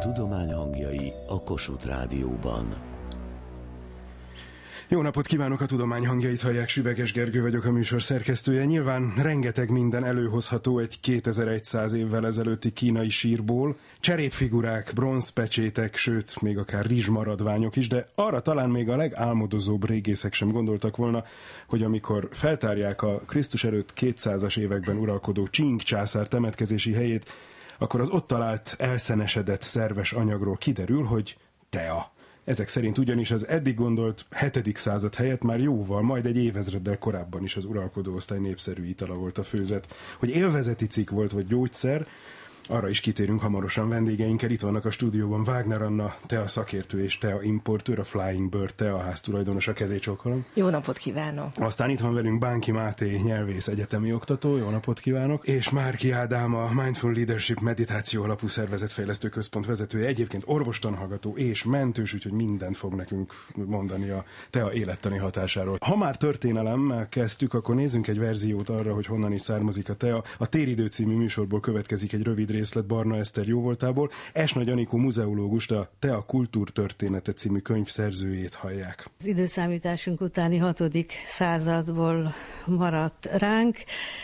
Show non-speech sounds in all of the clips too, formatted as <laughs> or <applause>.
tudomány hangjai a Kossuth Rádióban. Jó napot kívánok, a tudomány hangjait hallják, Süveges Gergő vagyok a műsor szerkesztője. Nyilván rengeteg minden előhozható egy 2100 évvel ezelőtti kínai sírból, cserépfigurák, bronzpecsétek, sőt, még akár rizsmaradványok is, de arra talán még a legálmodozóbb régészek sem gondoltak volna, hogy amikor feltárják a Krisztus előtt 200-as években uralkodó Csing császár temetkezési helyét, akkor az ott talált elszenesedett szerves anyagról kiderül, hogy tea. Ezek szerint ugyanis az eddig gondolt 7. század helyett már jóval, majd egy évezreddel korábban is az uralkodó osztály népszerű itala volt a főzet. Hogy élvezeti cikk volt vagy gyógyszer, arra is kitérünk hamarosan vendégeinkkel. Itt vannak a stúdióban Wagner Anna, te a szakértő és te a importőr, a Flying Bird, te a ház tulajdonos, a kezét csókolom. Jó napot kívánok! Aztán itt van velünk Bánki Máté, nyelvész egyetemi oktató, jó napot kívánok, és Márki Ádám, a Mindful Leadership meditáció alapú szervezetfejlesztő központ vezetője, egyébként orvostanhallgató és mentős, úgyhogy mindent fog nekünk mondani a te a élettani hatásáról. Ha már történelemmel kezdtük, akkor nézzünk egy verziót arra, hogy honnan is származik a tea. A Téridő című műsorból következik egy rövid részlet Barna Eszter jóvoltából. Esnagy Anikó muzeológust, a Te a kultúrtörténete című könyv szerzőjét hallják. Az időszámításunk utáni hatodik századból maradt ránk.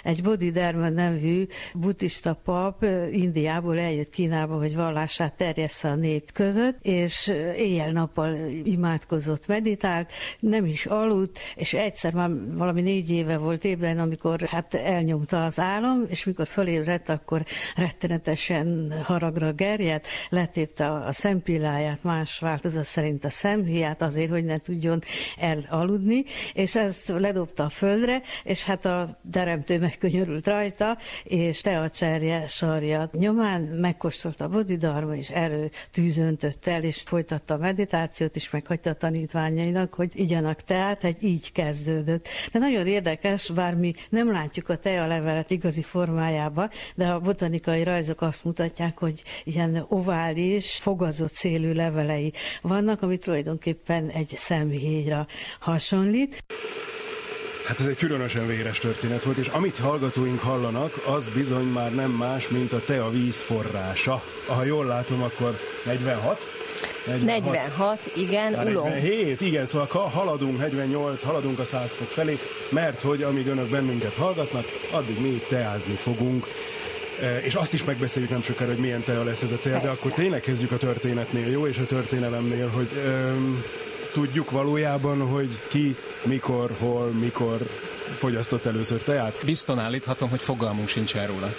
Egy Bodhidharma nevű buddhista pap Indiából eljött Kínába, hogy vallását terjessze a nép között, és éjjel-nappal imádkozott, meditált, nem is aludt, és egyszer már valami négy éve volt ébren, amikor hát elnyomta az álom, és mikor fölébredt, akkor rettenetesen haragra gerjedt, letépte a szempilláját, más változat szerint a szemhiát azért, hogy ne tudjon elaludni, és ezt ledobta a földre, és hát a teremtő megkönyörült rajta, és te a cserje sarja nyomán megkóstolta a bodhidharma, és erő tűzöntött el, és folytatta a meditációt, és meghagyta a tanítványainak, hogy igyanak teát, egy így kezdődött. De nagyon érdekes, bár mi nem látjuk a tea levelet igazi formájába, de a botanikai rajzok azt mutatják, hogy ilyen ovális, fogazott szélű levelei vannak, ami tulajdonképpen egy szemhéjra hasonlít. Hát ez egy különösen véres történet volt, és amit hallgatóink hallanak, az bizony már nem más, mint a te a víz forrása. Ha jól látom, akkor 46? 46, 46 igen, Már ulom. 47, igen, szóval ha haladunk 48, haladunk a 100 fok felé, mert hogy amíg önök bennünket hallgatnak, addig mi itt teázni fogunk. E, És azt is megbeszéljük nem sokára, hogy milyen tea lesz ez a tea, de akkor tényleg kezdjük a történetnél, jó? És a történelemnél, hogy öm, tudjuk valójában, hogy ki, mikor, hol, mikor fogyasztott először teát. Bizton állíthatom, hogy fogalmunk sincsen róla.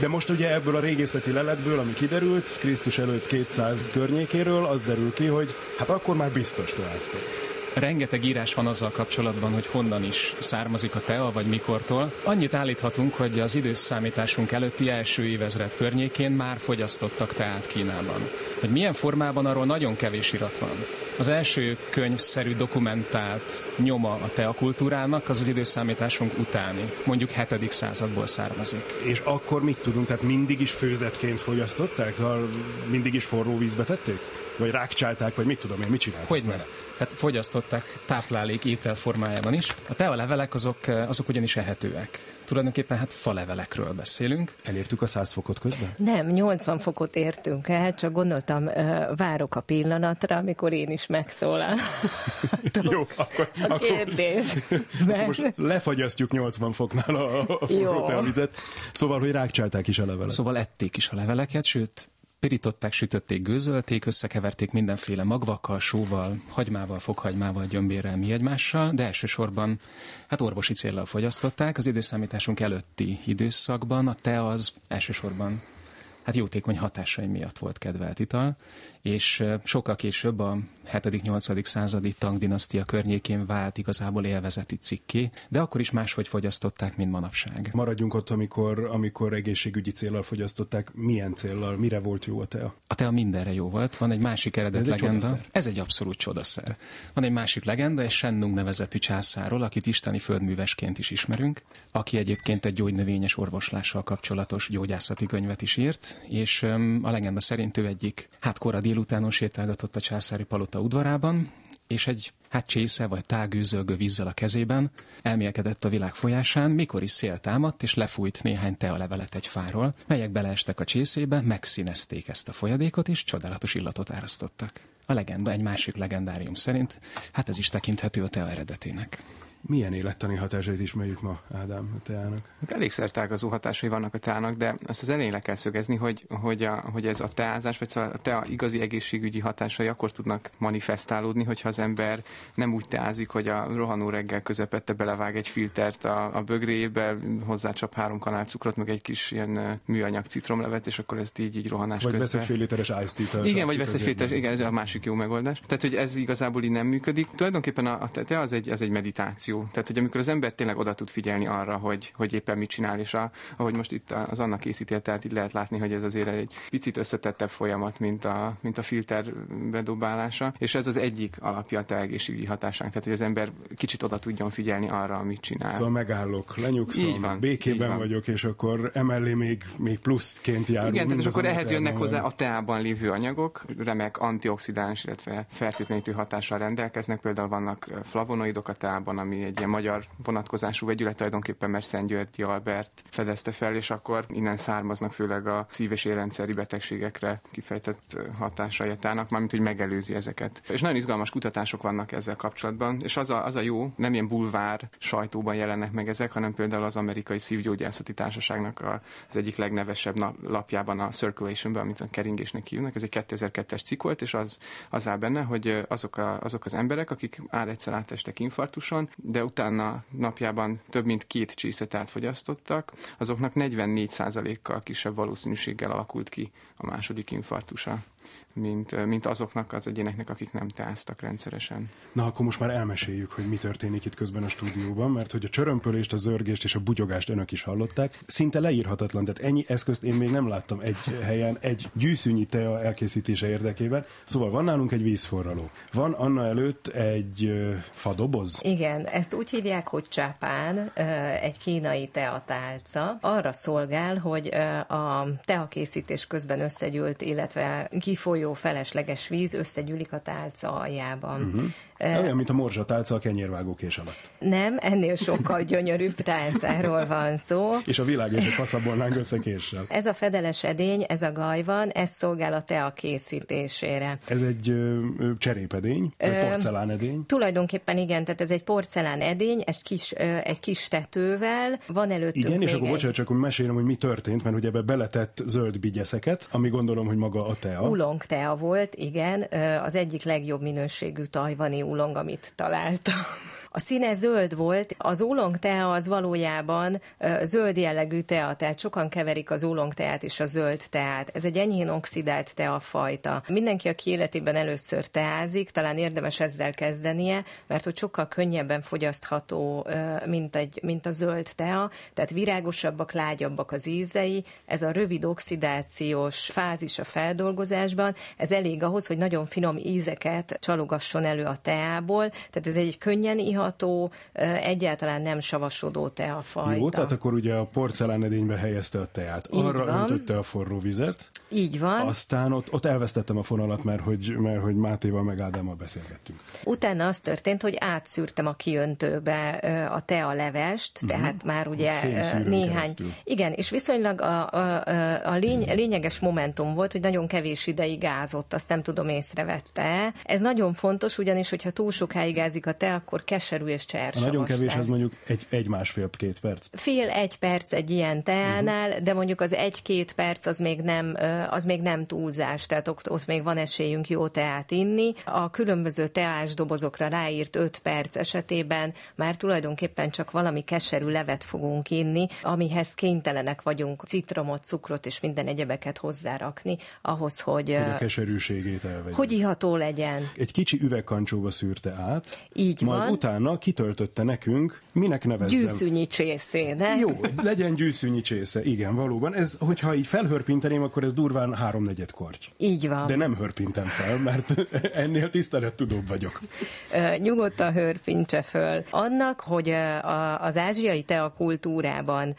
De most ugye ebből a régészeti leletből, ami kiderült, Krisztus előtt 200 környékéről, az derül ki, hogy hát akkor már biztos teáztak. Rengeteg írás van azzal kapcsolatban, hogy honnan is származik a tea, vagy mikortól. Annyit állíthatunk, hogy az időszámításunk előtti első évezred környékén már fogyasztottak teát Kínában. Hogy milyen formában, arról nagyon kevés irat van. Az első könyvszerű dokumentált nyoma a tea kultúrának az az időszámításunk utáni, mondjuk 7. századból származik. És akkor mit tudunk? Tehát mindig is főzetként fogyasztották? Szóval mindig is forró vízbe tették? Vagy rákcsálták, vagy mit tudom én, mit csináltak? Hogy ne? Hát fogyasztották táplálék étel formájában is. A tealevelek azok, azok ugyanis ehetőek. Tulajdonképpen hát falevelekről beszélünk. Elértük a 100 fokot közben? Nem, 80 fokot értünk el, csak gondoltam, ö, várok a pillanatra, amikor én is megszólal. <laughs> Jó, akkor, A akkor kérdés. akkor most lefagyasztjuk 80 foknál a, a forró. Szóval, hogy rákcsálták is a levelet. Szóval ették is a leveleket, sőt, pirították, sütötték, gőzölték, összekeverték mindenféle magvakkal, sóval, hagymával, fokhagymával, gyömbérrel, mi egymással, de elsősorban hát orvosi célral fogyasztották. Az időszámításunk előtti időszakban a te az elsősorban hát jótékony hatásai miatt volt kedvelt ital, és sokkal később a 7.-8. századi Tang dinasztia környékén vált igazából élvezeti cikké, de akkor is máshogy fogyasztották, mint manapság. Maradjunk ott, amikor, amikor egészségügyi céllal fogyasztották. Milyen céllal? Mire volt jó a tea? A tea mindenre jó volt. Van egy másik eredet Ez egy legenda. csodaszer. Ez egy abszolút csodaszer. Van egy másik legenda, egy Sennung nevezetű császáról, akit isteni földművesként is ismerünk, aki egyébként egy gyógynövényes orvoslással kapcsolatos gyógyászati könyvet is írt, és a legenda szerint ő egyik, hát kora délutánon sétálgatott a császári palota udvarában, és egy hát csésze vagy tágűzölgő vízzel a kezében elmélkedett a világ folyásán, mikor is szél támadt, és lefújt néhány tealevelet egy fáról, melyek beleestek a csészébe, megszínezték ezt a folyadékot, és csodálatos illatot árasztottak. A legenda egy másik legendárium szerint, hát ez is tekinthető a tea eredetének. Milyen élettani hatásait ismerjük ma, Ádám, a teának? Elég szertágazó hatásai vannak a teának, de azt az elején le kell szögezni, hogy, hogy, a, hogy ez a teázás, vagy szóval a tea igazi egészségügyi hatásai akkor tudnak manifestálódni, hogyha az ember nem úgy teázik, hogy a rohanó reggel közepette belevág egy filtert a, a bögréjébe, hozzácsap három kanál cukrot, meg egy kis ilyen műanyag citromlevet, és akkor ezt így, így rohanás Vagy vesz egy fél literes iced Igen, vagy vesz egy filter, igen, ez a másik jó megoldás. Tehát, hogy ez igazából így nem működik. Tulajdonképpen a, a tea az egy, az egy meditáció meditáció. Tehát, hogy amikor az ember tényleg oda tud figyelni arra, hogy, hogy éppen mit csinál, és a, ahogy most itt az annak készítél, tehát így lehet látni, hogy ez azért egy picit összetettebb folyamat, mint a, mint a filter bedobálása, és ez az egyik alapja a te egészségügyi hatásának, tehát hogy az ember kicsit oda tudjon figyelni arra, amit csinál. Szóval megállok, lenyugszom, így van, békében így van. vagyok, és akkor emellé még, még pluszként járunk. Igen, tehát és akkor ehhez jönnek hozzá a teában lévő anyagok, remek antioxidáns, illetve fertőtlenítő hatással rendelkeznek, például vannak flavonoidok a teában, ami egy ilyen magyar vonatkozású vegyület tulajdonképpen, mert Szent Györgyi Albert fedezte fel, és akkor innen származnak főleg a szív- és érrendszeri betegségekre kifejtett hatásai a tának, mármint hogy megelőzi ezeket. És nagyon izgalmas kutatások vannak ezzel kapcsolatban, és az a, az a jó, nem ilyen bulvár sajtóban jelennek meg ezek, hanem például az amerikai szívgyógyászati társaságnak a, az egyik legnevesebb lapjában, a Circulationben, amit a keringésnek hívnak, ez egy 2002-es cikk volt, és az, az áll benne, hogy azok, a, azok az emberek, akik már egyszer átestek infarktuson, de utána napjában több mint két csíszet fogyasztottak, azoknak 44%-kal kisebb valószínűséggel alakult ki a második infarktusa mint, mint azoknak az egyéneknek, akik nem teáztak rendszeresen. Na, akkor most már elmeséljük, hogy mi történik itt közben a stúdióban, mert hogy a csörömpölést, a zörgést és a bugyogást önök is hallották. Szinte leírhatatlan, tehát ennyi eszközt én még nem láttam egy helyen, egy gyűszűnyi tea elkészítése érdekében. Szóval van nálunk egy vízforraló. Van Anna előtt egy ö, fadoboz? Igen, ezt úgy hívják, hogy csápán, egy kínai teatálca. Arra szolgál, hogy a teakészítés közben összegyűlt, illetve kifolyó felesleges víz összegyűlik a tálca aljában. Uh-huh. Olyan, mint a morzsa tálca a kenyérvágókés alatt. Nem, ennél sokkal gyönyörűbb tálcáról van szó. És a világért kaszabolnánk összekéssel. Ez a fedeles edény, ez a gajvan, ez szolgál a tea készítésére. Ez egy ö, cserépedény, egy porcelánedény? Tulajdonképpen igen, tehát ez egy porcelán edény, egy kis, ö, egy kis tetővel, van előttük Igen, még és akkor egy... bocsánat, csak hogy mesélem, hogy mi történt, mert ugye ebbe beletett zöld bigyeszeket, ami gondolom, hogy maga a tea. Ulong tea volt, igen, az egyik legjobb minőségű tajvani ulong, amit találtam. A színe zöld volt, az oolong tea az valójában zöld jellegű tea, tehát sokan keverik az oolong teát és a zöld teát. Ez egy enyhén oxidált tea fajta. Mindenki, aki életében először teázik, talán érdemes ezzel kezdenie, mert hogy sokkal könnyebben fogyasztható, mint, egy, mint a zöld tea, tehát virágosabbak, lágyabbak az ízei. Ez a rövid oxidációs fázis a feldolgozásban, ez elég ahhoz, hogy nagyon finom ízeket csalogasson elő a teából, tehát ez egy könnyen iha iható, egyáltalán nem savasodó teafajta. Jó, tehát akkor ugye a porcelánedénybe helyezte a teát. Így Arra van. öntötte a forró vizet. Így van. Aztán ott, ott elvesztettem a fonalat, mert hogy, mert hogy Mátéval meg Ádámmal beszélgettünk. Utána az történt, hogy átszűrtem a kiöntőbe a tea levest, uh-huh. tehát már ugye néhány... Keresztül. Igen, és viszonylag a, a, a lény, lényeges momentum volt, hogy nagyon kevés ideig ázott, azt nem tudom észrevette. Ez nagyon fontos, ugyanis, hogyha túl sokáig ázik a te, akkor kes keserű és csersavas Nagyon kevés, az mondjuk egy, egy másfél-két perc. Fél-egy perc egy ilyen teánál, uh-huh. de mondjuk az egy-két perc az még nem, az még nem túlzás, tehát ott, ott még van esélyünk jó teát inni. A különböző teás dobozokra ráírt 5 perc esetében már tulajdonképpen csak valami keserű levet fogunk inni, amihez kénytelenek vagyunk citromot, cukrot és minden egyebeket hozzárakni, ahhoz, hogy... Hogy a keserűségét elvegyük. Hogy iható legyen. Egy kicsi üvegkancsóba szűrte át. Így majd van. utána utána kitöltötte nekünk, minek nevezzem. Gyűszűnyi csészé, ne? Jó, legyen gyűszűnyi csésze, igen, valóban. Ez, hogyha így felhörpinteném, akkor ez durván háromnegyed korty. Így van. De nem hörpintem fel, mert <laughs> ennél tisztelettudóbb vagyok. Nyugodtan hörpintse föl. Annak, hogy az ázsiai teakultúrában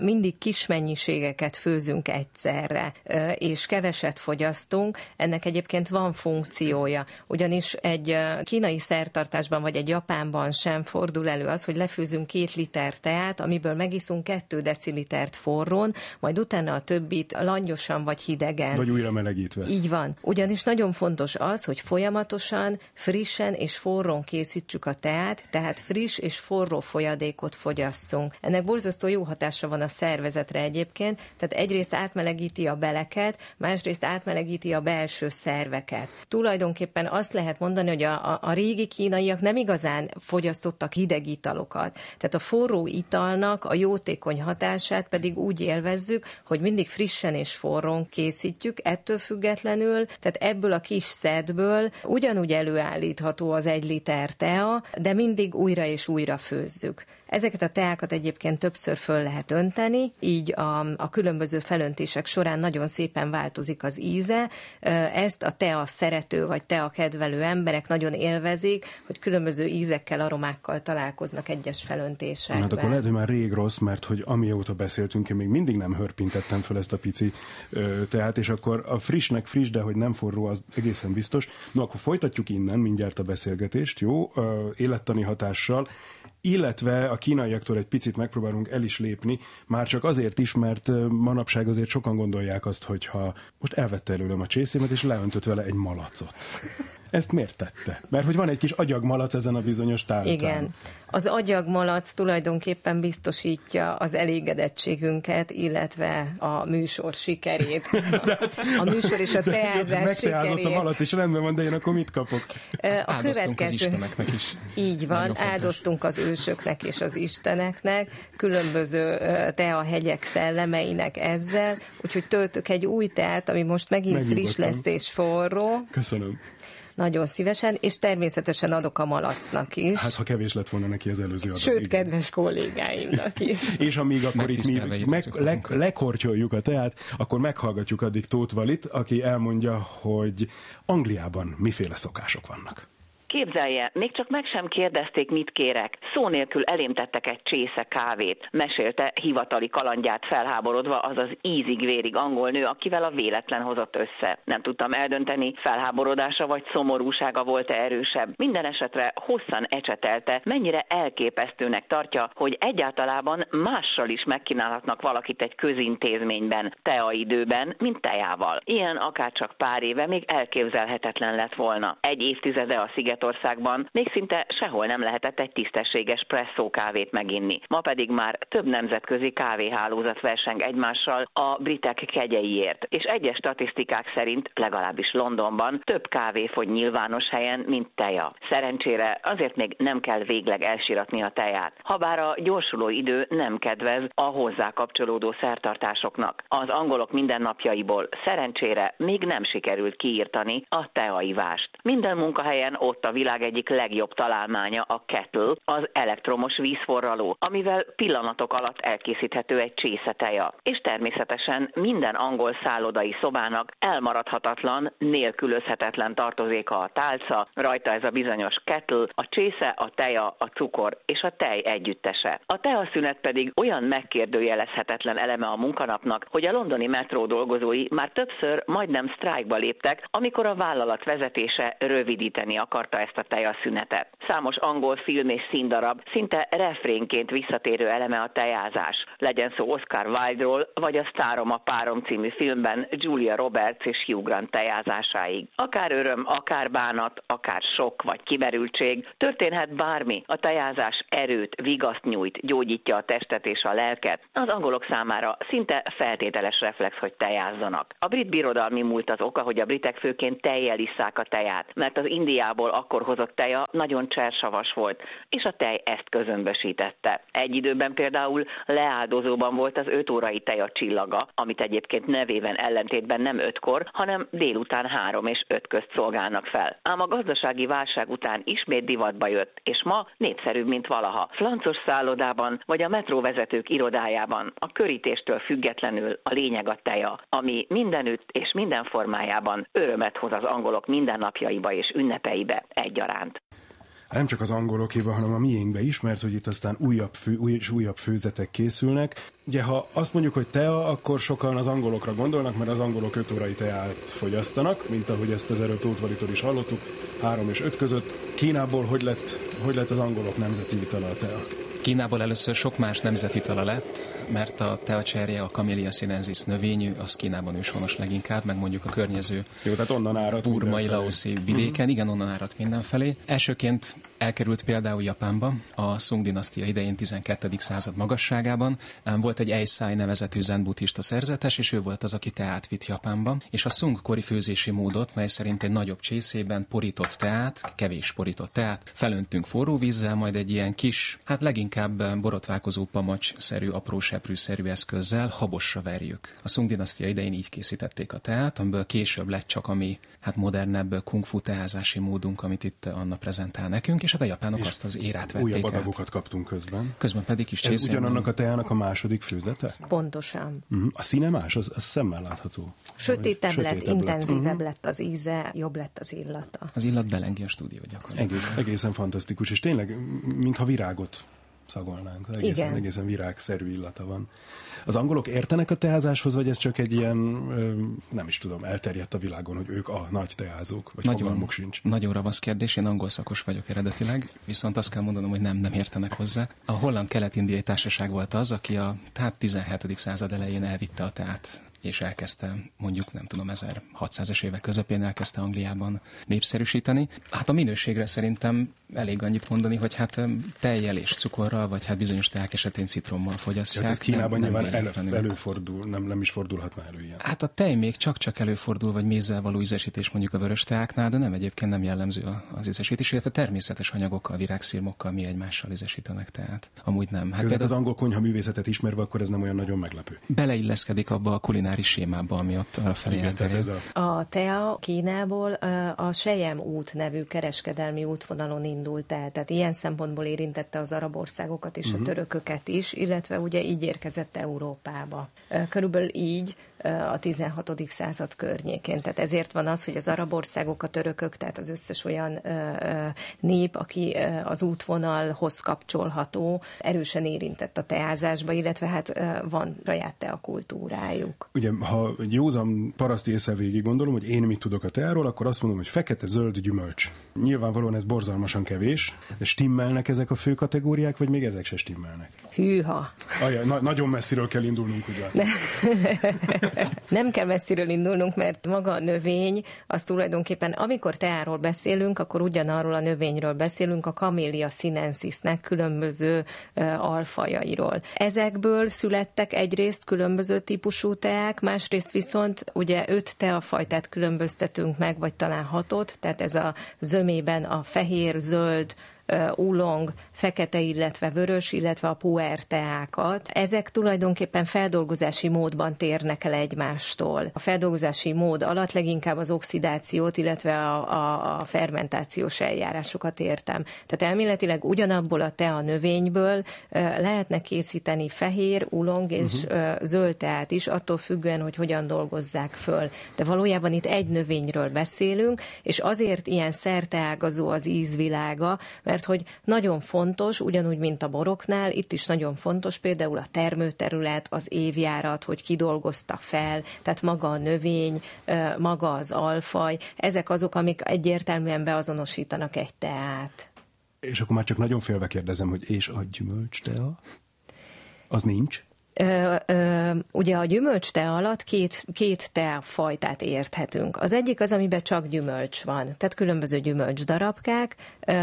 mindig kis mennyiségeket főzünk egyszerre, és keveset fogyasztunk, ennek egyébként van funkciója. Ugyanis egy kínai szertartásban vagy egy japánban sem fordul elő az, hogy lefőzünk két liter teát, amiből megiszunk kettő decilitert forrón, majd utána a többit langyosan vagy hidegen. Vagy újra melegítve. Így van. Ugyanis nagyon fontos az, hogy folyamatosan, frissen és forrón készítsük a teát, tehát friss és forró folyadékot fogyasszunk. Ennek borzasztó jó hatása van a szervezetre egyébként, tehát egyrészt átmelegíti a beleket, másrészt átmelegíti a belső szerveket. Tulajdonképpen azt lehet mondani, hogy a, a, a régi kínaiak nem igazán fogyasztottak hideg italokat. Tehát a forró italnak a jótékony hatását pedig úgy élvezzük, hogy mindig frissen és forrón készítjük, ettől függetlenül, tehát ebből a kis szedből ugyanúgy előállítható az egy liter tea, de mindig újra és újra főzzük. Ezeket a teákat egyébként többször föl lehet önteni, így a, a különböző felöntések során nagyon szépen változik az íze. Ezt a tea szerető vagy tea kedvelő emberek nagyon élvezik, hogy különböző ízekkel, aromákkal találkoznak egyes felöntésekben. Hát akkor lehet, hogy már rég rossz, mert hogy amióta beszéltünk, én még mindig nem hörpintettem fel ezt a pici teát, és akkor a frissnek friss, de hogy nem forró, az egészen biztos. No, akkor folytatjuk innen mindjárt a beszélgetést, jó? Élettani hatással illetve a kínaiaktól egy picit megpróbálunk el is lépni, már csak azért is, mert manapság azért sokan gondolják azt, hogy ha most elvette előlem a csészémet, és leöntött vele egy malacot. Ezt miért tette? Mert hogy van egy kis agyagmalac ezen a bizonyos tálcán. Igen. Az agyagmalac tulajdonképpen biztosítja az elégedettségünket, illetve a műsor sikerét. <laughs> Hát, a műsor és a <laughs> teázás sikerét. a malac, és rendben van, de én akkor mit kapok? A következő... Az is. Így van, áldoztunk az ősöknek és az isteneknek, különböző teahegyek szellemeinek ezzel, úgyhogy töltök egy új teát, ami most megint friss lesz és forró. Köszönöm. Nagyon szívesen, és természetesen adok a malacnak is. Hát, ha kevés lett volna neki az előző adat. Sőt, igen. kedves kollégáimnak is. <laughs> és amíg akkor itt mi meg, le, lekortyoljuk a teát, akkor meghallgatjuk addig Tóth Valit, aki elmondja, hogy Angliában miféle szokások vannak. Képzelje, még csak meg sem kérdezték, mit kérek. Szó nélkül elém egy csésze kávét. Mesélte hivatali kalandját felháborodva az az ízig-vérig angol nő, akivel a véletlen hozott össze. Nem tudtam eldönteni, felháborodása vagy szomorúsága volt-e erősebb. Minden esetre hosszan ecsetelte, mennyire elképesztőnek tartja, hogy egyáltalában mással is megkínálhatnak valakit egy közintézményben, időben, mint tejával. Ilyen akár csak pár éve még elképzelhetetlen lett volna. Egy évtizede a sziget Németországban még szinte sehol nem lehetett egy tisztességes presszó kávét meginni. Ma pedig már több nemzetközi kávéhálózat verseng egymással a britek kegyeiért, és egyes statisztikák szerint legalábbis Londonban több kávé fogy nyilvános helyen, mint teja. Szerencsére azért még nem kell végleg elsiratni a teját, habár a gyorsuló idő nem kedvez a hozzá kapcsolódó szertartásoknak. Az angolok mindennapjaiból szerencsére még nem sikerült kiírtani a teaivást. Minden munkahelyen ott a világ egyik legjobb találmánya a kettle, az elektromos vízforraló, amivel pillanatok alatt elkészíthető egy csészeteja. És természetesen minden angol szállodai szobának elmaradhatatlan, nélkülözhetetlen tartozéka a tálca, rajta ez a bizonyos kettle, a csésze, a teja, a cukor és a tej együttese. A teaszünet pedig olyan megkérdőjelezhetetlen eleme a munkanapnak, hogy a londoni metró dolgozói már többször majdnem sztrájkba léptek, amikor a vállalat vezetése rövidíteni akarta ezt a tejaszünetet. Számos angol film és színdarab szinte refrénként visszatérő eleme a tejázás. Legyen szó Oscar Wilde-ról, vagy a Sztárom a párom című filmben Julia Roberts és Hugh Grant tejázásáig. Akár öröm, akár bánat, akár sok vagy kimerültség, történhet bármi. A tejázás erőt, vigaszt nyújt, gyógyítja a testet és a lelket. Az angolok számára szinte feltételes reflex, hogy tejázzanak. A brit birodalmi múlt az oka, hogy a britek főként tejjel isszák a teját, mert az Indiából akkor hozott teja nagyon csersavas volt, és a tej ezt közömbösítette. Egy időben például leáldozóban volt az 5 órai teja csillaga, amit egyébként nevében ellentétben nem ötkor, hanem délután három és öt közt szolgálnak fel. Ám a gazdasági válság után ismét divatba jött, és ma népszerűbb, mint valaha. Flancos szállodában vagy a metróvezetők irodájában a körítéstől függetlenül a lényeg a teja, ami mindenütt és minden formájában örömet hoz az angolok mindennapjaiba és ünnepeibe egyaránt nem csak az angolokéba, hanem a miénkbe is, mert hogy itt aztán újabb, fő, új és újabb főzetek készülnek. Ugye, ha azt mondjuk, hogy tea, akkor sokan az angolokra gondolnak, mert az angolok 5 órai teát fogyasztanak, mint ahogy ezt az erőt Tóth is hallottuk, 3 és 5 között. Kínából hogy lett, hogy lett az angolok nemzeti itala a tea? Kínából először sok más nemzetitala lett, mert a teacserje, a Camellia sinensis növényű, az Kínában őshonos leginkább, meg mondjuk a környező Jó, tehát onnan árat burmai, laoszi vidéken, mm. igen, onnan árat mindenfelé. Elsőként elkerült például Japánba, a Sung dinasztia idején 12. század magasságában. Volt egy Eisai nevezetű zen szerzetes, és ő volt az, aki teát vitt Japánba. És a Sung kori főzési módot, mely szerint egy nagyobb csészében porított teát, kevés porított teát, felöntünk forró vízzel, majd egy ilyen kis, hát leginkább borotválkozó pamacs-szerű apró seprűszerű eszközzel habosra verjük. A Sung dinasztia idején így készítették a teát, amiből később lett csak a mi hát modernebb kung fu teázási módunk, amit itt Anna prezentál nekünk, és hát a japánok és azt az érát vették újabb adagokat kaptunk közben. Közben pedig is Ez ugyanannak a teának a második főzete? Pontosan. Uh-huh. A színe más, az, az szemmel látható. Sötétebb, sötétebb lett, lett, intenzívebb uh-huh. lett az íze, jobb lett az illata. Az illat belengi a stúdió gyakorlatilag. Egész, egészen fantasztikus, és tényleg, mintha virágot szagolnánk. Egészen, Igen. egészen virágszerű illata van. Az angolok értenek a teázáshoz, vagy ez csak egy ilyen, nem is tudom, elterjedt a világon, hogy ők a nagy teázók, vagy nagyon, fogalmuk sincs? Nagyon ravasz kérdés, én angol szakos vagyok eredetileg, viszont azt kell mondanom, hogy nem, nem értenek hozzá. A holland kelet-indiai társaság volt az, aki a tehát 17. század elején elvitte a teát és elkezdte mondjuk, nem tudom, 1600-es évek közepén elkezdte Angliában népszerűsíteni. Hát a minőségre szerintem elég annyit mondani, hogy hát tejjel és cukorral, vagy hát bizonyos teák esetén citrommal fogyasztják. Hát ez Kínában nem, nyilván nem elő, előfordul, nem, nem is fordulhatna elő ilyen. Hát a tej még csak-csak előfordul, vagy mézzel való ízesítés mondjuk a vörös teáknál, de nem egyébként nem jellemző az ízesítés, illetve természetes anyagokkal, virágszirmokkal mi egymással ízesítenek tehát. Amúgy nem. Hát, hát az angol konyha művészetet ismerve, akkor ez nem olyan nagyon meglepő. Beleilleszkedik abba a kulináris sémába, ami ott arra felé a... a tea Kínából a Sejem út nevű kereskedelmi útvonalon indult el, tehát ilyen szempontból érintette az arab országokat és uh-huh. a mhm. törököket is, illetve ugye így érkezett Európába. Körülbelül így a 16. század környékén. Tehát ezért van az, hogy az arab országok, a törökök, tehát az összes olyan nép, aki az útvonalhoz kapcsolható, erősen érintett a teázásba, illetve hát van saját teakultúrájuk. Ugye, ha egy józan paraszti észre végig gondolom, hogy én mit tudok a teáról, akkor azt mondom, hogy fekete, zöld, gyümölcs. Nyilvánvalóan ez borzalmasan kevés, de stimmelnek ezek a fő kategóriák, vagy még ezek se stimmelnek? Hűha. Ajaj, na- nagyon messziről kell indulnunk, ugye? <laughs> Nem kell messziről indulnunk, mert maga a növény, az tulajdonképpen, amikor teáról beszélünk, akkor ugyanarról a növényről beszélünk, a Camellia sinensisnek különböző alfajairól. Ezekből születtek egyrészt különböző típusú teák, másrészt viszont ugye öt teafajtát különböztetünk meg, vagy talán hatot, tehát ez a zömében a fehér, zöld, úlong, fekete, illetve vörös, illetve a puer teákat. Ezek tulajdonképpen feldolgozási módban térnek el egymástól. A feldolgozási mód alatt leginkább az oxidációt, illetve a, a, a fermentációs eljárásokat értem. Tehát elméletileg ugyanabból a tea növényből lehetne készíteni fehér, ulong és uh-huh. zöld teát is, attól függően, hogy hogyan dolgozzák föl. De valójában itt egy növényről beszélünk, és azért ilyen szerteágazó az ízvilága, mert mert hogy nagyon fontos, ugyanúgy, mint a boroknál, itt is nagyon fontos például a termőterület, az évjárat, hogy kidolgozta fel, tehát maga a növény, maga az alfaj, ezek azok, amik egyértelműen beazonosítanak egy teát. És akkor már csak nagyon félve kérdezem, hogy és a gyümölcs tea? Az nincs? Ugye a gyümölcste alatt két, két teafajtát érthetünk. Az egyik az, amiben csak gyümölcs van, tehát különböző gyümölcs darabkák,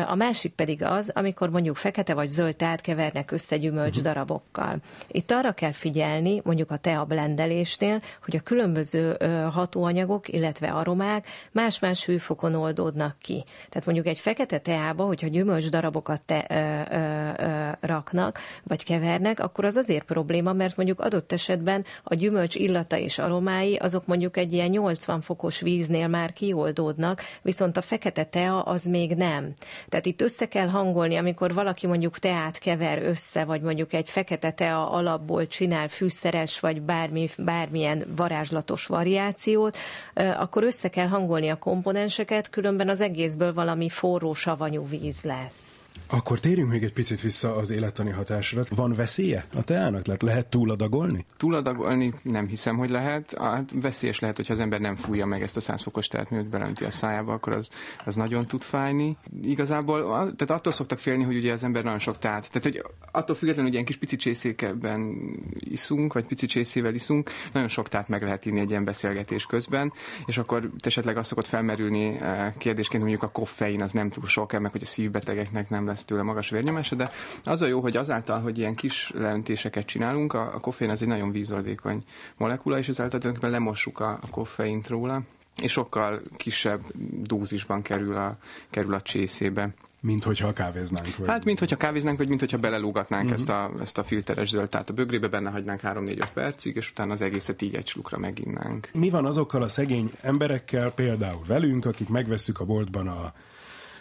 a másik pedig az, amikor mondjuk fekete vagy zöld teát kevernek össze gyümölcs darabokkal. Itt arra kell figyelni, mondjuk a tea blendelésnél, hogy a különböző hatóanyagok, illetve aromák más-más hőfokon oldódnak ki. Tehát mondjuk egy fekete teába, hogyha gyümölcs darabokat te, ö, ö, ö, raknak, vagy kevernek, akkor az azért probléma, mert mondjuk adott esetben a gyümölcs illata és aromái, azok mondjuk egy ilyen 80 fokos víznél már kioldódnak, viszont a fekete tea az még nem. Tehát itt össze kell hangolni, amikor valaki mondjuk teát kever össze, vagy mondjuk egy fekete tea alapból csinál fűszeres, vagy bármi, bármilyen varázslatos variációt, akkor össze kell hangolni a komponenseket, különben az egészből valami forró, savanyú víz lesz. Akkor térjünk még egy picit vissza az élettani hatásra. Van veszélye a teának? Lehet, lehet túladagolni? Túladagolni nem hiszem, hogy lehet. Hát veszélyes lehet, hogyha az ember nem fújja meg ezt a 100 fokos teát, mielőtt belönti a szájába, akkor az, az nagyon tud fájni. Igazából, tehát attól szoktak félni, hogy ugye az ember nagyon sok teát. Tehát, hogy attól függetlenül, hogy ilyen kis pici csészékben iszunk, vagy pici csészével iszunk, nagyon sok teát meg lehet inni egy ilyen beszélgetés közben, és akkor esetleg azt szokott felmerülni eh, kérdésként, mondjuk a koffein az nem túl sok, meg hogy a szívbetegeknek nem lesz tőle magas vérnyomása, de az a jó, hogy azáltal, hogy ilyen kis leöntéseket csinálunk, a, a koffein az egy nagyon vízoldékony molekula, és ezáltal tulajdonképpen lemossuk a, a koffeint róla, és sokkal kisebb dózisban kerül a, kerül a csészébe. Mint hogyha kávéznánk. Vagy... Hát, mint hogyha kávéznánk, vagy mint hogyha belelúgatnánk uh-huh. ezt, a, ezt a filteres zöld, tehát a bögrébe benne hagynánk 3-4-5 percig, és utána az egészet így egy slukra meginnánk. Mi van azokkal a szegény emberekkel, például velünk, akik megveszük a boltban a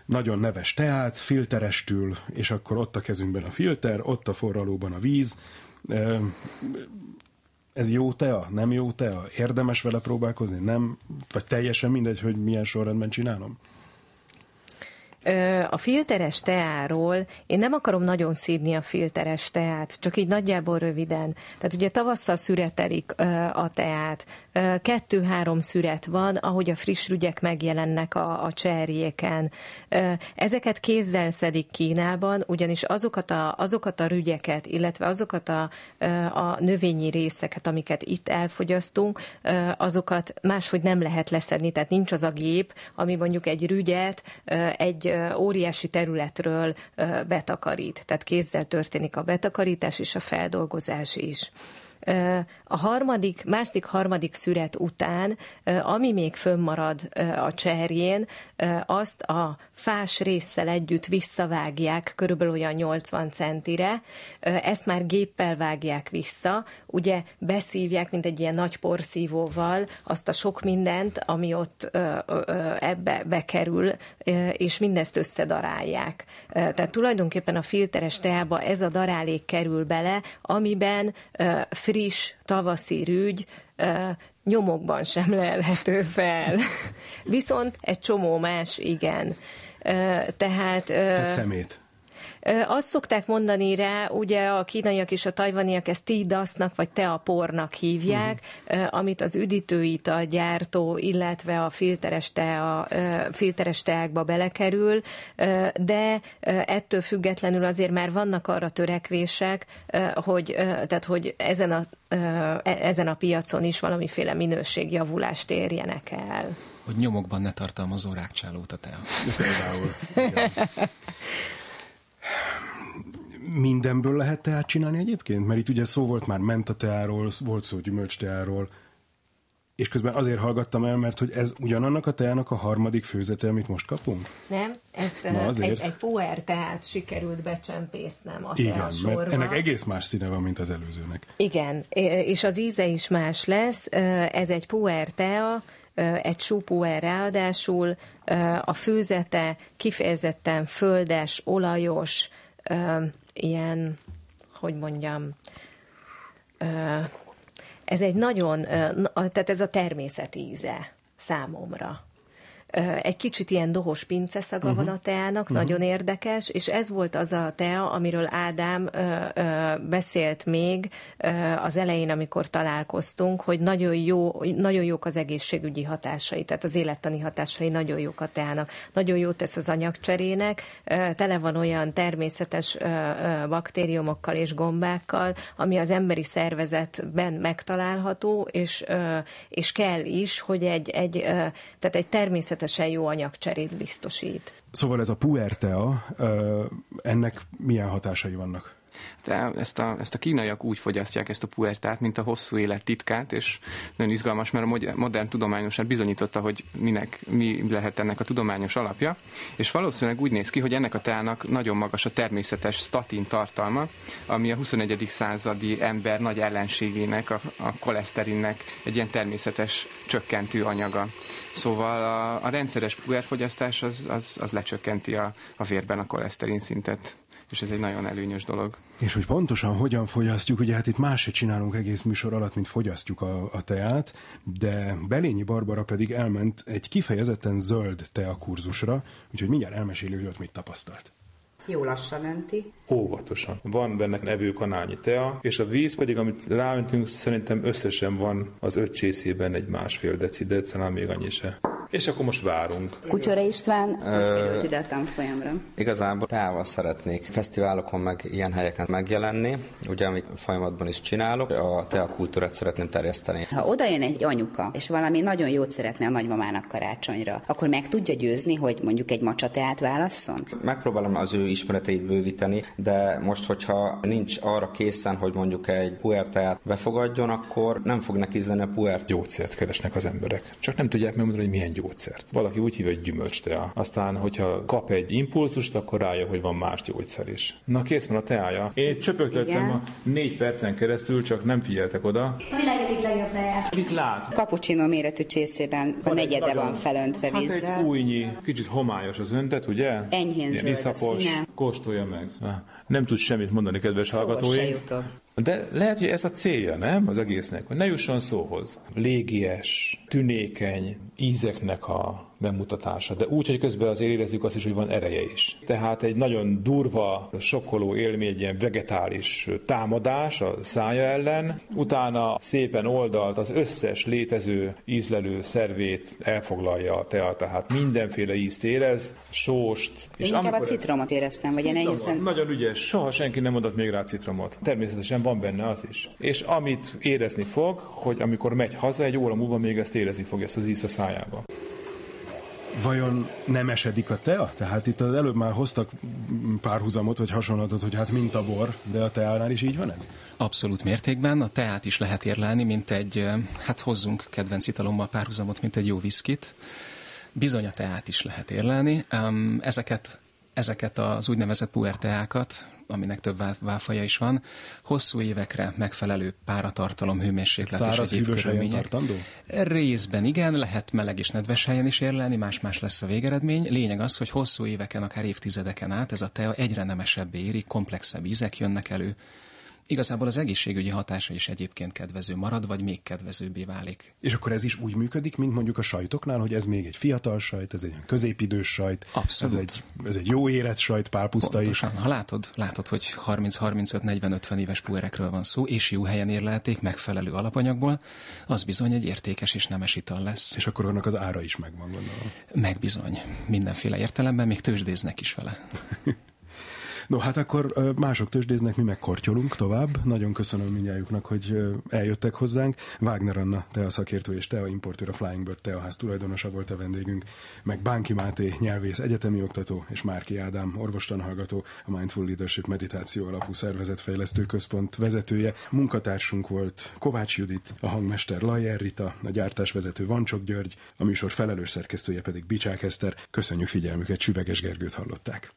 nagyon neves teát, filterestül, és akkor ott a kezünkben a filter, ott a forralóban a víz. Ez jó tea? Nem jó tea? Érdemes vele próbálkozni? Nem? Vagy teljesen mindegy, hogy milyen sorrendben csinálom? A filteres teáról én nem akarom nagyon szídni a filteres teát, csak így nagyjából röviden. Tehát ugye tavasszal szüretelik a teát, kettő-három szüret van, ahogy a friss rügyek megjelennek a, a cserjéken. Ezeket kézzel szedik Kínában, ugyanis azokat a, azokat a rügyeket, illetve azokat a, a növényi részeket, amiket itt elfogyasztunk, azokat máshogy nem lehet leszedni, tehát nincs az a gép, ami mondjuk egy rügyet egy óriási területről betakarít. Tehát kézzel történik a betakarítás és a feldolgozás is. A harmadik, második, harmadik szüret után, ami még fönnmarad a cserjén, azt a fás résszel együtt visszavágják, körülbelül olyan 80 centire, ezt már géppel vágják vissza, ugye beszívják, mint egy ilyen nagy porszívóval azt a sok mindent, ami ott ebbe bekerül, és mindezt összedarálják. Tehát tulajdonképpen a filteres teába ez a darálék kerül bele, amiben friss, tavaszi rügy nyomokban sem lelhető fel. <laughs> Viszont egy csomó más igen. Tehát... Tehát szemét. Azt szokták mondani rá, ugye a kínaiak és a tajvaniak ezt tídasznak, vagy teapornak hívják, uh-huh. amit az üdítőita gyártó, illetve a filteres, tea, filteres teákba belekerül, de ettől függetlenül azért már vannak arra törekvések, hogy, tehát, hogy ezen a, e, ezen a piacon is valamiféle minőségjavulást érjenek el. Hogy nyomokban ne tartalmazó rákcsálót a tea. Például. <laughs> mindenből lehet teát csinálni egyébként? Mert itt ugye szó volt már mentateáról, volt szó gyümölcsteáról, és közben azért hallgattam el, mert hogy ez ugyanannak a teának a harmadik főzete, amit most kapunk? Nem, ezt Na egy, egy puer teát sikerült becsempésznem a Igen, mert ennek egész más színe van, mint az előzőnek. Igen, és az íze is más lesz. Ez egy puer tea, egy súpuer ráadásul, a főzete kifejezetten földes, olajos, ilyen, hogy mondjam, ez egy nagyon, tehát ez a természet íze számomra. Egy kicsit ilyen dohos pince szaga uh-huh. van a teának, uh-huh. nagyon érdekes, és ez volt az a tea, amiről Ádám beszélt még az elején, amikor találkoztunk, hogy nagyon, jó, nagyon jók az egészségügyi hatásai, tehát az élettani hatásai nagyon jók a teának. Nagyon jó tesz az anyagcserének, tele van olyan természetes baktériumokkal és gombákkal, ami az emberi szervezetben megtalálható, és, és kell is, hogy egy, egy, tehát egy természetesen jó anyagcserét biztosít. Szóval ez a puertea, ennek milyen hatásai vannak? De ezt a, ezt a kínaiak úgy fogyasztják ezt a puertát, mint a hosszú élet titkát, és nagyon izgalmas, mert a modern tudományosság bizonyította, hogy minek, mi lehet ennek a tudományos alapja, és valószínűleg úgy néz ki, hogy ennek a teának nagyon magas a természetes statin tartalma, ami a 21. századi ember nagy ellenségének, a, a koleszterinnek egy ilyen természetes csökkentő anyaga. Szóval a, a rendszeres puerfogyasztás az, az, az lecsökkenti a, a vérben a koleszterin szintet és ez egy nagyon előnyös dolog. És hogy pontosan hogyan fogyasztjuk, ugye hát itt más se csinálunk egész műsor alatt, mint fogyasztjuk a, a teát, de Belényi Barbara pedig elment egy kifejezetten zöld teakurzusra, úgyhogy mindjárt elmeséli, hogy ott mit tapasztalt. Jó lassan önti. Óvatosan. Van benne evőkanálnyi tea, és a víz pedig, amit ráöntünk, szerintem összesen van az öt csészében egy másfél deci, de talán még annyi se. És akkor most várunk. Kutyora István, Ö, ide a tanfolyamra? Igazából teával szeretnék fesztiválokon meg ilyen helyeken megjelenni, ugye amit folyamatban is csinálok, a teakultúrát szeretném terjeszteni. Ha oda jön egy anyuka, és valami nagyon jót szeretne a nagymamának karácsonyra, akkor meg tudja győzni, hogy mondjuk egy macsateát válasszon? Megpróbálom az ő ismereteit bővíteni, de most, hogyha nincs arra készen, hogy mondjuk egy puerteát befogadjon, akkor nem fog neki ízleni a puert. Gyógyszert keresnek az emberek. Csak nem tudják megmondani, hogy milyen gyógyszert. Valaki úgy hívja, hogy gyümölcstea. Aztán, hogyha kap egy impulzust, akkor rájön, hogy van más gyógyszer is. Na, kész van a teája. Én csöpögtettem a négy percen keresztül, csak nem figyeltek oda. A világ egyik legjobb teája. Mit lát? Cappuccino méretű csészében a negyede nagyon, van felöntve vízzel. Hát egy újnyi, kicsit homályos az öntet, ugye? Enyhén zöld iszapos, kóstolja meg. Nem tud semmit mondani, kedves hallgatói. De lehet, hogy ez a célja, nem? Az egésznek, hogy ne jusson szóhoz. Légies, tünékeny ízeknek a bemutatása, de úgy, hogy közben azért érezzük azt is, hogy van ereje is. Tehát egy nagyon durva, sokkoló élmény, egy ilyen vegetális támadás a szája ellen, utána szépen oldalt az összes létező ízlelő szervét elfoglalja a tea, tehát mindenféle ízt érez, sóst. Én és inkább a citromot éreztem, vagy én egészen... Nagyon ügyes, soha senki nem adott még rá citromot. Természetesen van benne az is. És amit érezni fog, hogy amikor megy haza, egy óra múlva még ezt érezni fog, ezt az íz a szájába. Vajon nem esedik a tea? Tehát itt az előbb már hoztak párhuzamot, vagy hasonlatot, hogy hát mint a bor, de a teánál is így van ez? Abszolút mértékben. A teát is lehet érlelni, mint egy, hát hozzunk kedvenc italommal párhuzamot, mint egy jó viszkit. Bizony a teát is lehet érlelni. Ezeket ezeket az úgynevezett puerteákat, aminek több válfaja is van, hosszú évekre megfelelő páratartalom, hőmérséklet Száraz, és egyéb körülmények. Részben igen, lehet meleg és nedves helyen is érlelni, más-más lesz a végeredmény. Lényeg az, hogy hosszú éveken, akár évtizedeken át ez a tea egyre nemesebbé érik, komplexebb ízek jönnek elő, Igazából az egészségügyi hatása is egyébként kedvező marad, vagy még kedvezőbbé válik. És akkor ez is úgy működik, mint mondjuk a sajtoknál, hogy ez még egy fiatal sajt, ez egy középidős sajt, Abszolút. Ez, egy, ez egy jó érett sajt, pálpuszta is. Ha látod, látod, hogy 30-35-40-50 éves puerekről van szó, és jó helyen érlelték, megfelelő alapanyagból, az bizony egy értékes és nemes ital lesz. És akkor annak az ára is megvan, gondolom. Megbizony. Mindenféle értelemben még tőzsdéznek is vele. <laughs> No, hát akkor mások tőzsdéznek, mi megkortyolunk tovább. Nagyon köszönöm mindjájuknak, hogy eljöttek hozzánk. Wagner Anna, te a szakértő és te a importőr, a Flying Bird teaház tulajdonosa volt a vendégünk, meg Bánki Máté, nyelvész, egyetemi oktató, és Márki Ádám, orvostanhallgató, a Mindful Leadership meditáció alapú szervezetfejlesztő központ vezetője. Munkatársunk volt Kovács Judit, a hangmester Lajer Rita, a gyártásvezető Vancsok György, a műsor felelős szerkesztője pedig Bicsák Eszter. Köszönjük figyelmüket, Süveges Gergőt hallották.